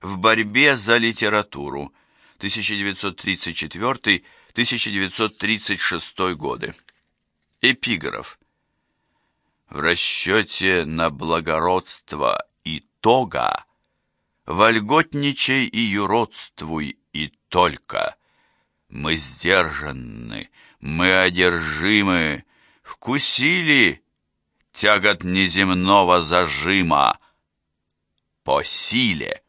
В борьбе за литературу 1934-1936 годы. Эпиграф. В расчете на благородство итога Вольготничай и юродствуй и только. Мы сдержанны, мы одержимы, Вкусили тягот неземного зажима по силе.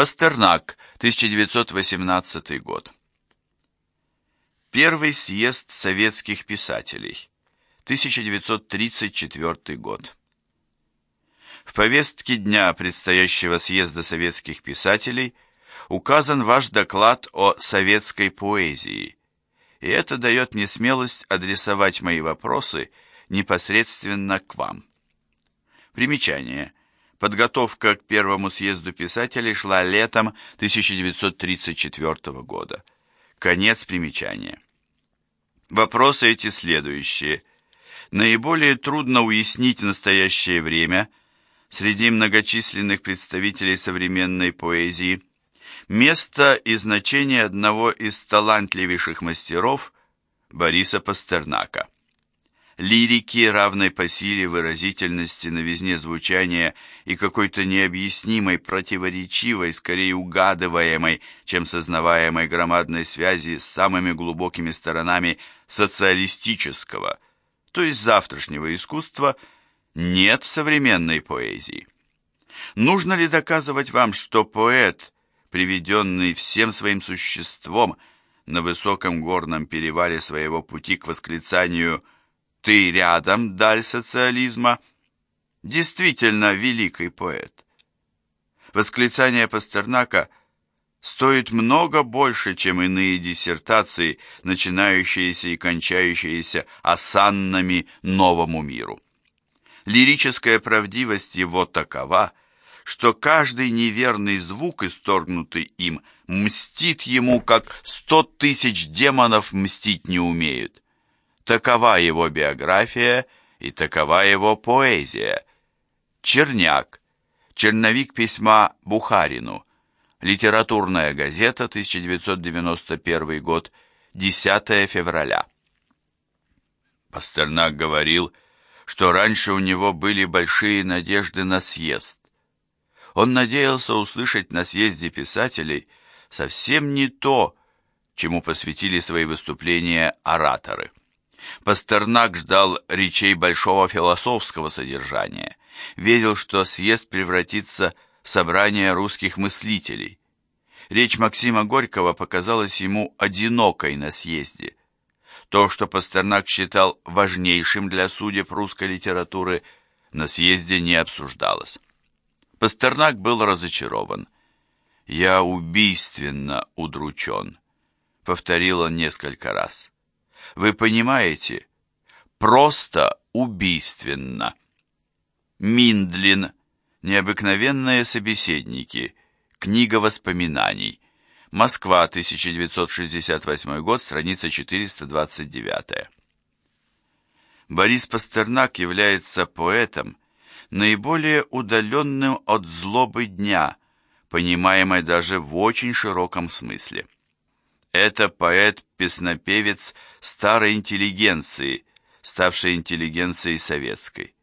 Пастернак, 1918 год. Первый съезд советских писателей, 1934 год. В повестке дня предстоящего съезда советских писателей указан ваш доклад о советской поэзии, и это дает мне смелость адресовать мои вопросы непосредственно к вам. Примечание. Подготовка к первому съезду писателей шла летом 1934 года. Конец примечания. Вопросы эти следующие. Наиболее трудно уяснить в настоящее время среди многочисленных представителей современной поэзии место и значение одного из талантливейших мастеров Бориса Пастернака лирики, равной по силе, выразительности, новизне звучания и какой-то необъяснимой, противоречивой, скорее угадываемой, чем сознаваемой громадной связи с самыми глубокими сторонами социалистического, то есть завтрашнего искусства, нет современной поэзии. Нужно ли доказывать вам, что поэт, приведенный всем своим существом на высоком горном перевале своего пути к восклицанию «Связь», ты рядом, даль социализма, действительно великий поэт. Восклицание Пастернака стоит много больше, чем иные диссертации, начинающиеся и кончающиеся осаннами новому миру. Лирическая правдивость его такова, что каждый неверный звук, исторгнутый им, мстит ему, как сто тысяч демонов мстить не умеют. Такова его биография и такова его поэзия. Черняк. Черновик письма Бухарину. Литературная газета, 1991 год, 10 февраля. Пастернак говорил, что раньше у него были большие надежды на съезд. Он надеялся услышать на съезде писателей совсем не то, чему посвятили свои выступления ораторы. Пастернак ждал речей большого философского содержания, верил, что съезд превратится в собрание русских мыслителей. Речь Максима Горького показалась ему одинокой на съезде. То, что Пастернак считал важнейшим для судеб русской литературы, на съезде не обсуждалось. Пастернак был разочарован. «Я убийственно удручен», — повторил он несколько раз. Вы понимаете? Просто убийственно. Миндлин. Необыкновенные собеседники. Книга воспоминаний. Москва, 1968 год, страница 429. Борис Пастернак является поэтом, наиболее удаленным от злобы дня, понимаемой даже в очень широком смысле. Это поэт-песнопевец старой интеллигенции, ставшей интеллигенцией советской.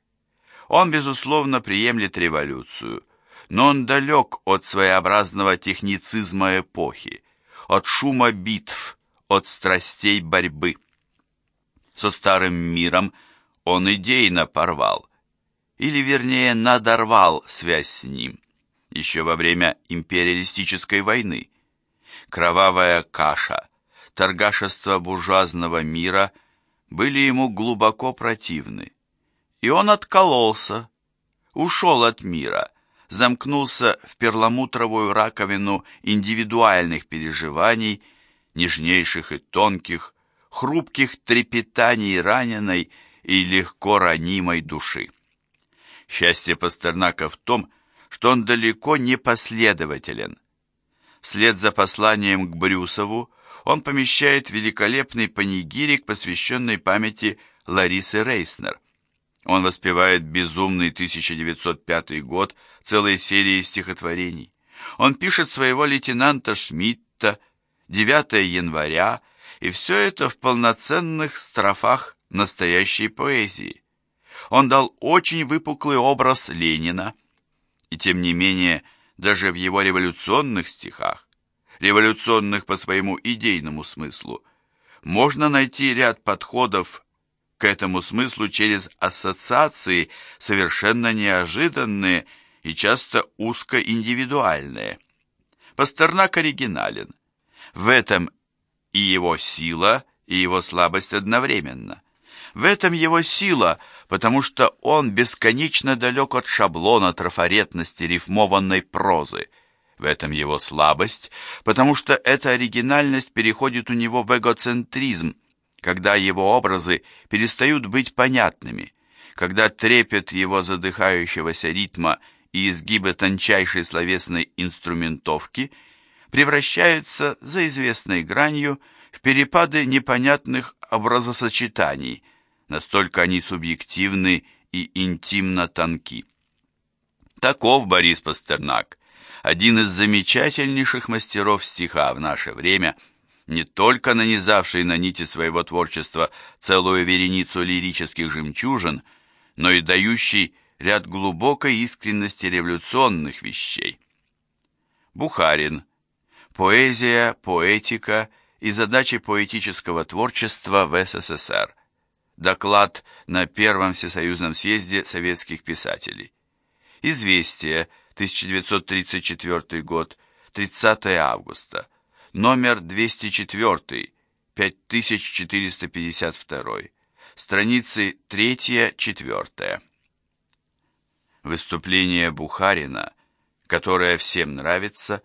Он, безусловно, приемлет революцию, но он далек от своеобразного техницизма эпохи, от шума битв, от страстей борьбы. Со старым миром он идейно порвал, или, вернее, надорвал связь с ним, еще во время империалистической войны, кровавая каша, торгашество буржуазного мира были ему глубоко противны. И он откололся, ушел от мира, замкнулся в перламутровую раковину индивидуальных переживаний, нежнейших и тонких, хрупких трепетаний раненой и легко ранимой души. Счастье Пастернака в том, что он далеко не последователен – Вслед за посланием к Брюсову он помещает великолепный панигирик, посвященный памяти Ларисы Рейснер. Он воспевает безумный 1905 год целой серии стихотворений. Он пишет своего лейтенанта Шмидта 9 января, и все это в полноценных строфах настоящей поэзии. Он дал очень выпуклый образ Ленина, и тем не менее даже в его революционных стихах, революционных по своему идейному смыслу, можно найти ряд подходов к этому смыслу через ассоциации, совершенно неожиданные и часто узкоиндивидуальные. Пастернак оригинален. В этом и его сила, и его слабость одновременно. В этом его сила, потому что он бесконечно далек от шаблона трафаретности рифмованной прозы. В этом его слабость, потому что эта оригинальность переходит у него в эгоцентризм, когда его образы перестают быть понятными, когда трепет его задыхающегося ритма и изгибы тончайшей словесной инструментовки превращаются за известной гранью в перепады непонятных образосочетаний, настолько они субъективны и интимно тонки. Таков Борис Пастернак, один из замечательнейших мастеров стиха в наше время, не только нанизавший на нити своего творчества целую вереницу лирических жемчужин, но и дающий ряд глубокой искренности революционных вещей. Бухарин. Поэзия, поэтика и задачи поэтического творчества в СССР. Доклад на Первом Всесоюзном съезде советских писателей. Известие, 1934 год, 30 августа. Номер 204, 5452. Страницы 3-4. Выступление Бухарина, которое всем нравится,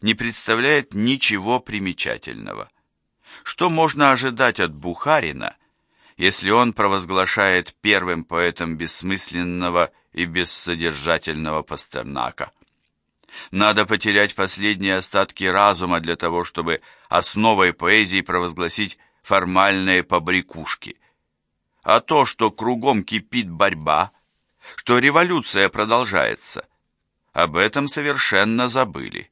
не представляет ничего примечательного. Что можно ожидать от Бухарина, если он провозглашает первым поэтом бессмысленного и бессодержательного Пастернака? Надо потерять последние остатки разума для того, чтобы основой поэзии провозгласить формальные побрякушки. А то, что кругом кипит борьба – что революция продолжается. Об этом совершенно забыли.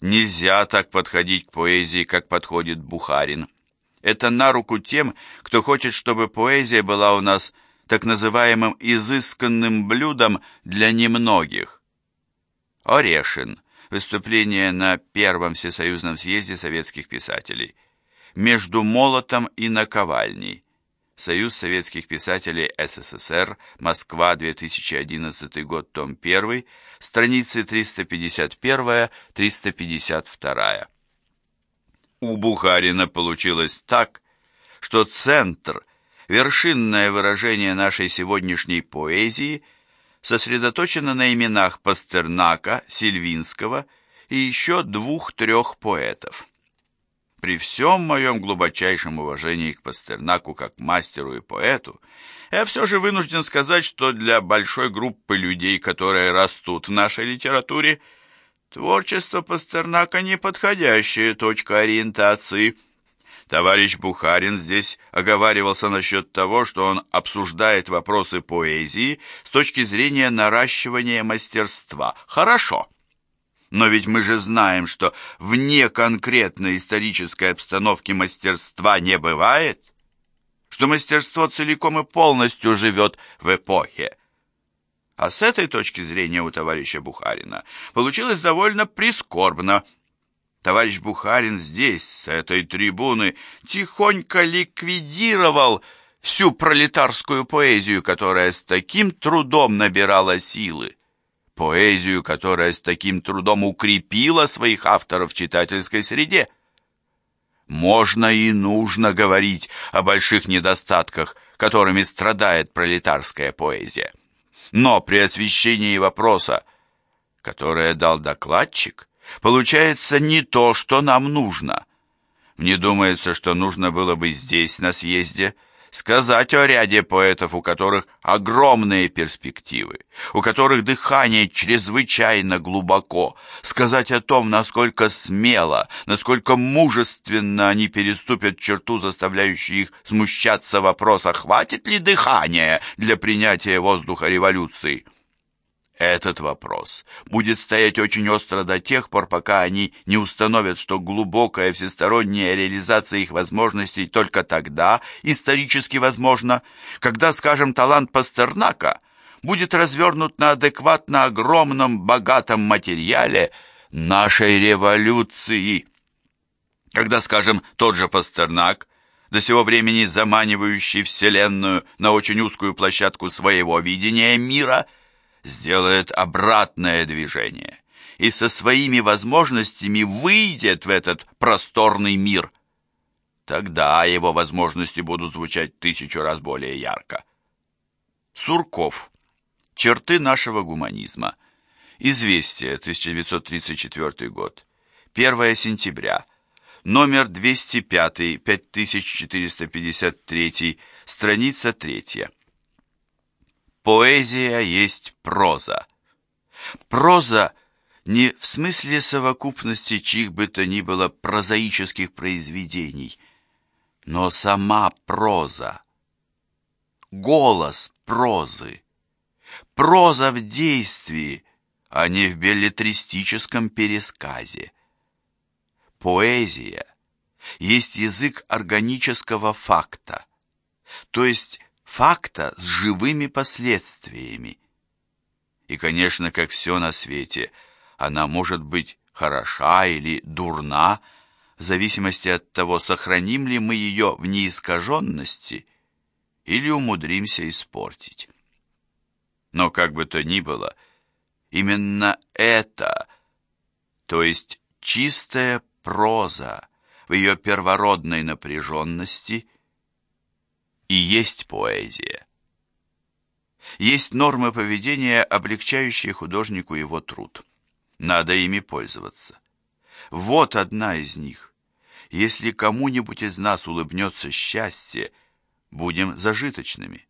Нельзя так подходить к поэзии, как подходит Бухарин. Это на руку тем, кто хочет, чтобы поэзия была у нас так называемым изысканным блюдом для немногих. Орешин. Выступление на Первом Всесоюзном съезде советских писателей. Между молотом и наковальней. Союз советских писателей СССР, Москва, 2011 год, том 1, страницы 351-352. У Бухарина получилось так, что центр, вершинное выражение нашей сегодняшней поэзии, сосредоточено на именах Пастернака, Сильвинского и еще двух-трех поэтов. При всем моем глубочайшем уважении к Пастернаку как мастеру и поэту, я все же вынужден сказать, что для большой группы людей, которые растут в нашей литературе, творчество Пастернака неподходящая точка ориентации. Товарищ Бухарин здесь оговаривался насчет того, что он обсуждает вопросы поэзии с точки зрения наращивания мастерства. Хорошо. Но ведь мы же знаем, что вне конкретной исторической обстановки мастерства не бывает, что мастерство целиком и полностью живет в эпохе. А с этой точки зрения у товарища Бухарина получилось довольно прискорбно. Товарищ Бухарин здесь, с этой трибуны, тихонько ликвидировал всю пролетарскую поэзию, которая с таким трудом набирала силы поэзию, которая с таким трудом укрепила своих авторов в читательской среде. Можно и нужно говорить о больших недостатках, которыми страдает пролетарская поэзия. Но при освещении вопроса, которое дал докладчик, получается не то, что нам нужно. Мне думается, что нужно было бы здесь, на съезде, сказать о ряде поэтов, у которых огромные перспективы, у которых дыхание чрезвычайно глубоко, сказать о том, насколько смело, насколько мужественно они переступят черту, заставляющую их смущаться вопроса, хватит ли дыхания для принятия воздуха революции. Этот вопрос будет стоять очень остро до тех пор, пока они не установят, что глубокая всесторонняя реализация их возможностей только тогда исторически возможна, когда, скажем, талант Пастернака будет развернут на адекватно огромном богатом материале нашей революции. Когда, скажем, тот же Пастернак, до сего времени заманивающий Вселенную на очень узкую площадку своего видения мира – сделает обратное движение и со своими возможностями выйдет в этот просторный мир. Тогда его возможности будут звучать тысячу раз более ярко. Сурков. Черты нашего гуманизма. Известие, 1934 год. 1 сентября. Номер 205, 5453, страница 3. Поэзия есть проза. Проза не в смысле совокупности чьих бы то ни было прозаических произведений, но сама проза. Голос прозы. Проза в действии, а не в беллетристическом пересказе. Поэзия есть язык органического факта, то есть факта с живыми последствиями. И, конечно, как все на свете, она может быть хороша или дурна, в зависимости от того, сохраним ли мы ее в неискаженности или умудримся испортить. Но как бы то ни было, именно это, то есть чистая проза в ее первородной напряженности – и есть поэзия. Есть нормы поведения, облегчающие художнику его труд. Надо ими пользоваться. Вот одна из них. Если кому-нибудь из нас улыбнется счастье, будем зажиточными.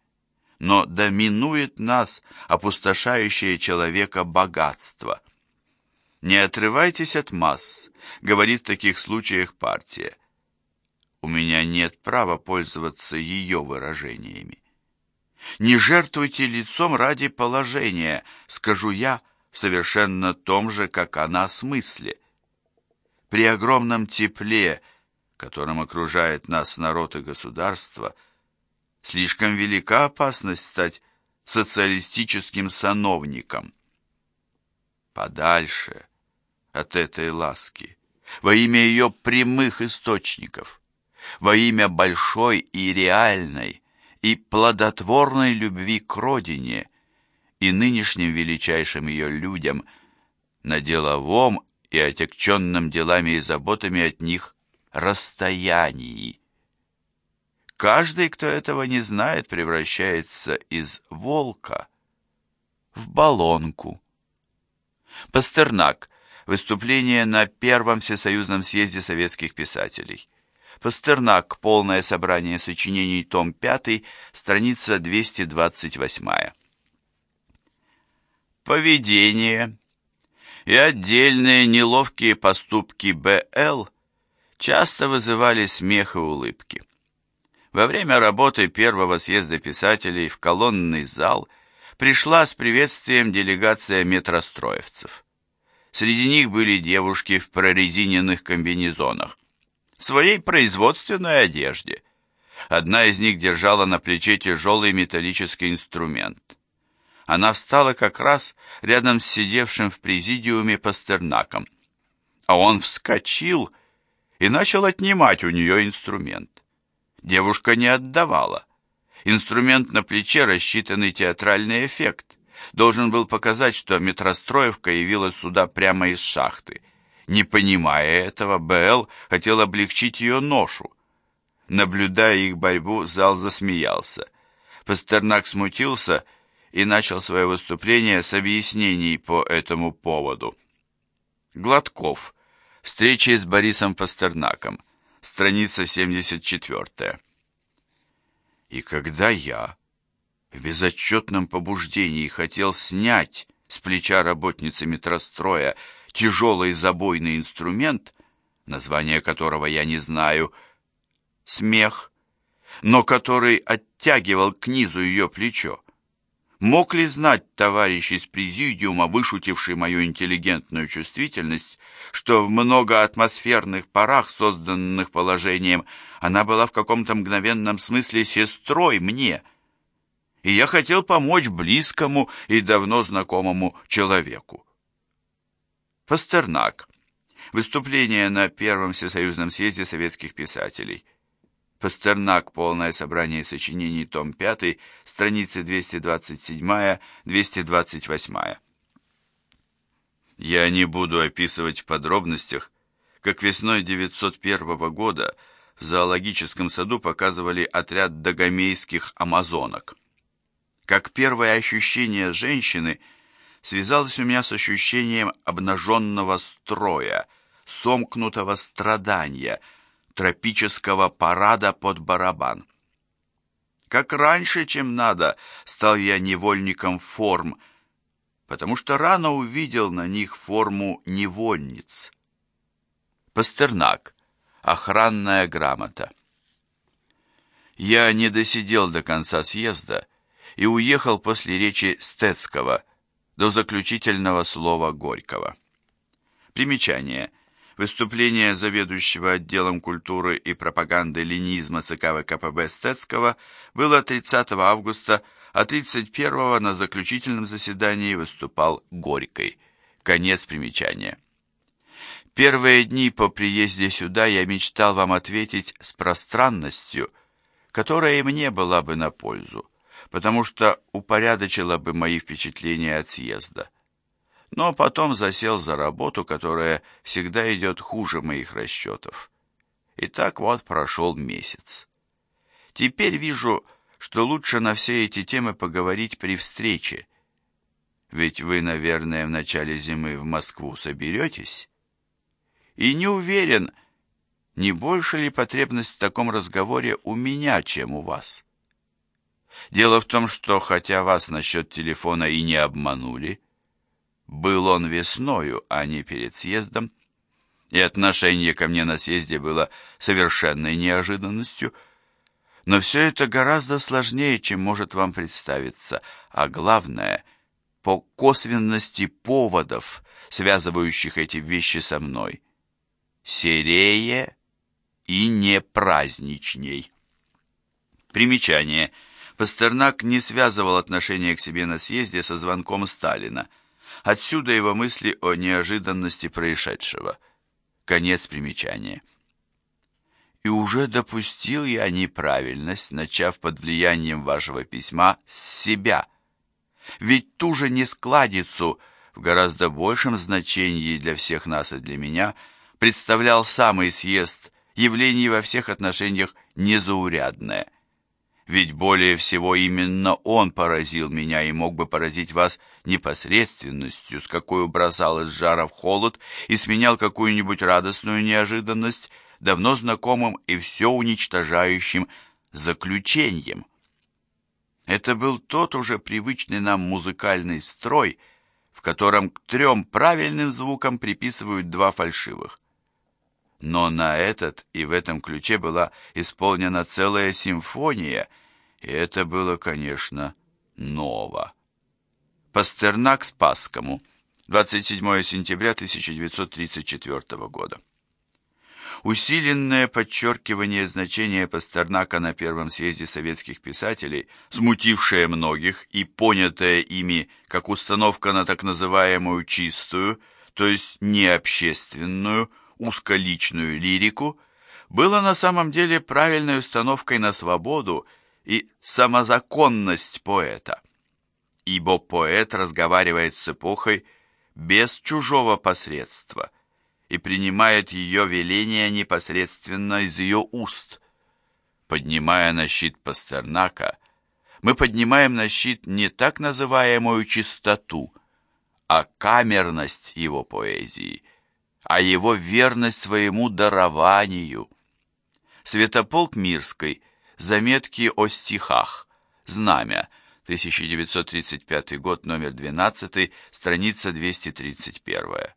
Но доминует нас опустошающее человека богатство. Не отрывайтесь от масс, говорит в таких случаях партия у меня нет права пользоваться ее выражениями. Не жертвуйте лицом ради положения, скажу я, совершенно том же, как она, смысле. При огромном тепле, которым окружает нас народ и государство, слишком велика опасность стать социалистическим сановником. Подальше от этой ласки, во имя ее прямых источников во имя большой и реальной и плодотворной любви к родине и нынешним величайшим ее людям на деловом и отягченном делами и заботами от них расстоянии. Каждый, кто этого не знает, превращается из волка в балонку. Пастернак. Выступление на Первом Всесоюзном съезде советских писателей. Пастернак. Полное собрание сочинений. Том 5. Страница 228. Поведение и отдельные неловкие поступки Б.Л. часто вызывали смех и улыбки. Во время работы первого съезда писателей в колонный зал пришла с приветствием делегация метростроевцев. Среди них были девушки в прорезиненных комбинезонах своей производственной одежде. Одна из них держала на плече тяжелый металлический инструмент. Она встала как раз рядом с сидевшим в президиуме Пастернаком, а он вскочил и начал отнимать у нее инструмент. Девушка не отдавала. Инструмент на плече, рассчитанный театральный эффект, должен был показать, что метростроевка явилась сюда прямо из шахты – не понимая этого, Б.Л. хотел облегчить ее ношу. Наблюдая их борьбу, зал засмеялся. Пастернак смутился и начал свое выступление с объяснений по этому поводу. Гладков. Встреча с Борисом Пастернаком. Страница 74. И когда я в безотчетном побуждении хотел снять с плеча работницы метростроя тяжелый забойный инструмент, название которого я не знаю, смех, но который оттягивал к низу ее плечо. Мог ли знать товарищ из президиума, вышутивший мою интеллигентную чувствительность, что в многоатмосферных парах, созданных положением, она была в каком-то мгновенном смысле сестрой мне, и я хотел помочь близкому и давно знакомому человеку. Пастернак. Выступление на Первом Всесоюзном съезде советских писателей. Пастернак. Полное собрание сочинений. Том 5. Страницы 227-228. Я не буду описывать в подробностях, как весной 901 года в зоологическом саду показывали отряд дагомейских амазонок. Как первое ощущение женщины связалось у меня с ощущением обнаженного строя, сомкнутого страдания, тропического парада под барабан. Как раньше, чем надо, стал я невольником форм, потому что рано увидел на них форму невольниц. Пастернак. Охранная грамота. Я не досидел до конца съезда и уехал после речи Стецкого до заключительного слова Горького. Примечание. Выступление заведующего отделом культуры и пропаганды ленизма ЦК ВКПБ Стецкого было 30 августа а 31-го на заключительном заседании выступал Горькой. Конец примечания. Первые дни по приезде сюда я мечтал вам ответить с пространностью, которая и мне была бы на пользу, потому что упорядочила бы мои впечатления от съезда. Но потом засел за работу, которая всегда идет хуже моих расчетов. И так вот прошел месяц. Теперь вижу, что лучше на все эти темы поговорить при встрече. Ведь вы, наверное, в начале зимы в Москву соберетесь? И не уверен, не больше ли потребность в таком разговоре у меня, чем у вас. Дело в том, что хотя вас насчет телефона и не обманули, был он весною, а не перед съездом, и отношение ко мне на съезде было совершенной неожиданностью – но все это гораздо сложнее, чем может вам представиться, а главное, по косвенности поводов, связывающих эти вещи со мной. Серее и не праздничней. Примечание. Пастернак не связывал отношение к себе на съезде со звонком Сталина. Отсюда его мысли о неожиданности происшедшего. Конец примечания и уже допустил я неправильность, начав под влиянием вашего письма с себя. Ведь ту же нескладицу в гораздо большем значении для всех нас и для меня представлял самый съезд, явление во всех отношениях незаурядное. Ведь более всего именно он поразил меня и мог бы поразить вас непосредственностью, с какой бросал из жара в холод и сменял какую-нибудь радостную неожиданность давно знакомым и все уничтожающим заключением. Это был тот уже привычный нам музыкальный строй, в котором к трем правильным звукам приписывают два фальшивых. Но на этот и в этом ключе была исполнена целая симфония, и это было, конечно, ново. Пастернак Спасскому, 27 сентября 1934 года. Усиленное подчеркивание значения Пастернака на Первом съезде советских писателей, смутившее многих и понятое ими как установка на так называемую чистую, то есть необщественную, узколичную лирику, было на самом деле правильной установкой на свободу и самозаконность поэта. Ибо поэт разговаривает с эпохой без чужого посредства – и принимает ее веления непосредственно из ее уст. Поднимая на щит Пастернака, мы поднимаем на щит не так называемую чистоту, а камерность его поэзии, а его верность своему дарованию. Святополк Мирской, заметки о стихах, знамя, 1935 год, номер 12, страница 231.